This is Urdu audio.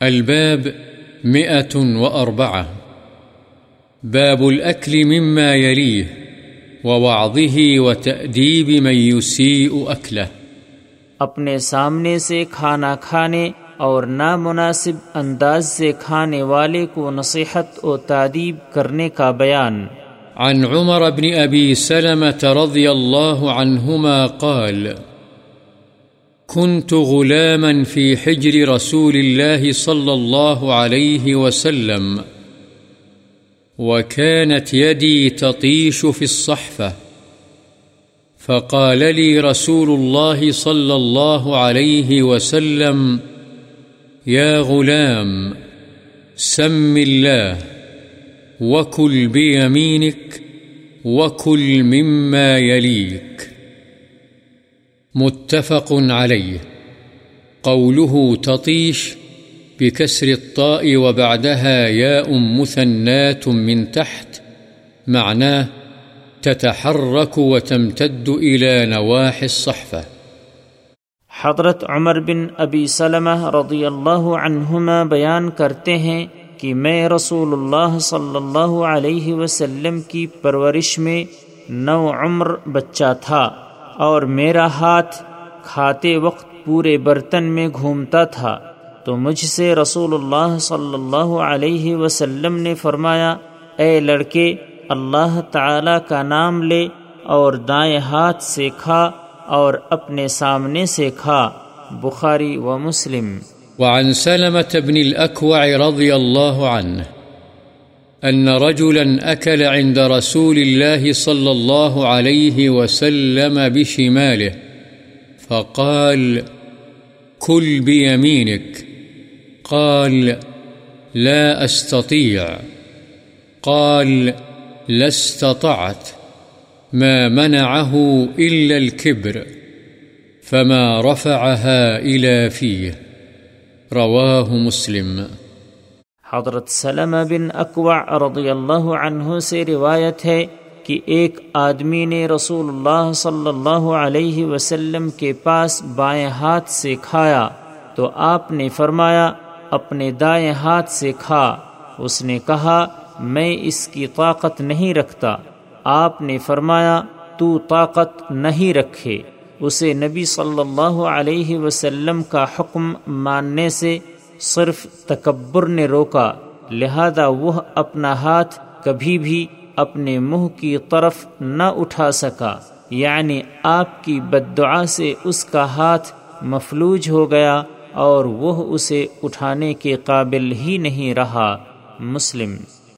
الباب مئة وأربعة. باب الأكل مما يليه ووعظه وتأديب من يسيء أكله. اپنے سامنے سے کھانا کھانے اور نامناسب انداز سے کھانے والے کو نصیحت و تعدیب کرنے کا بیان۔ عن عمر بن أبي سلمة رضي الله عنهما قال كنت غلاما في حجر رسول الله صلى الله عليه وسلم، وكانت يدي تطيش في الصحفة، فقال لي رسول الله صلى الله عليه وسلم، يا غلام، سم الله، وكل بيمينك، وكل مما يليك. متفق عليه قوله تطيش بكسر الطاء وبعدها ياء مثنات من تحت معناه تتحرك وتمتد إلى نواحي الصحفة حضرت عمر بن ابی سلمہ رضی اللہ عنہما بیان کرتے ہیں کہ میں رسول اللہ صلی اللہ علیہ وسلم کی پرورش میں نو عمر بچہ تھا۔ اور میرا ہاتھ کھاتے وقت پورے برتن میں گھومتا تھا۔ تو مجھ سے رسول اللہ صلی اللہ علیہ وسلم نے فرمایا، اے لڑکے، اللہ تعالی کا نام لے اور دائیں ہاتھ سے کھا اور اپنے سامنے سے کھا۔ بخاری و مسلم۔ وعن سلمة بن الأكوع رضي الله عنه۔ أن رجلا أكل عند رسول الله صلى الله عليه وسلم بشماله، فقال كل بيمينك. قال لا أستطيع. قال لا استطعت، ما منعه إلا الكبر، فما رفعها إلى فيه. رواه مسلم. حضرت سلم بن اقوع رضی اللہ عنہ سے روایت ہے کہ ایک آدمی نے رسول اللہ صلی اللہ علیہ وسلم کے پاس بائیں ہاتھ سے کھایا تو آپ نے فرمایا، اپنے دائیں ہاتھ سے کھا۔ اس نے کہا، میں اس کی طاقت نہیں رکھتا۔ آپ نے فرمایا، تو طاقت نہیں رکھے۔ اسے نبی صلی اللہ علیہ وسلم کا حکم ماننے سے صرف تکبر نے روکا، لہذا وہ اپنا ہاتھ کبھی بھی اپنے منہ کی طرف نہ اٹھا سکا۔ یعنی آپ کی بدعا سے اس کا ہاتھ مفلوج ہو گیا اور وہ اسے اٹھانے کے قابل ہی نہیں رہا۔ مسلم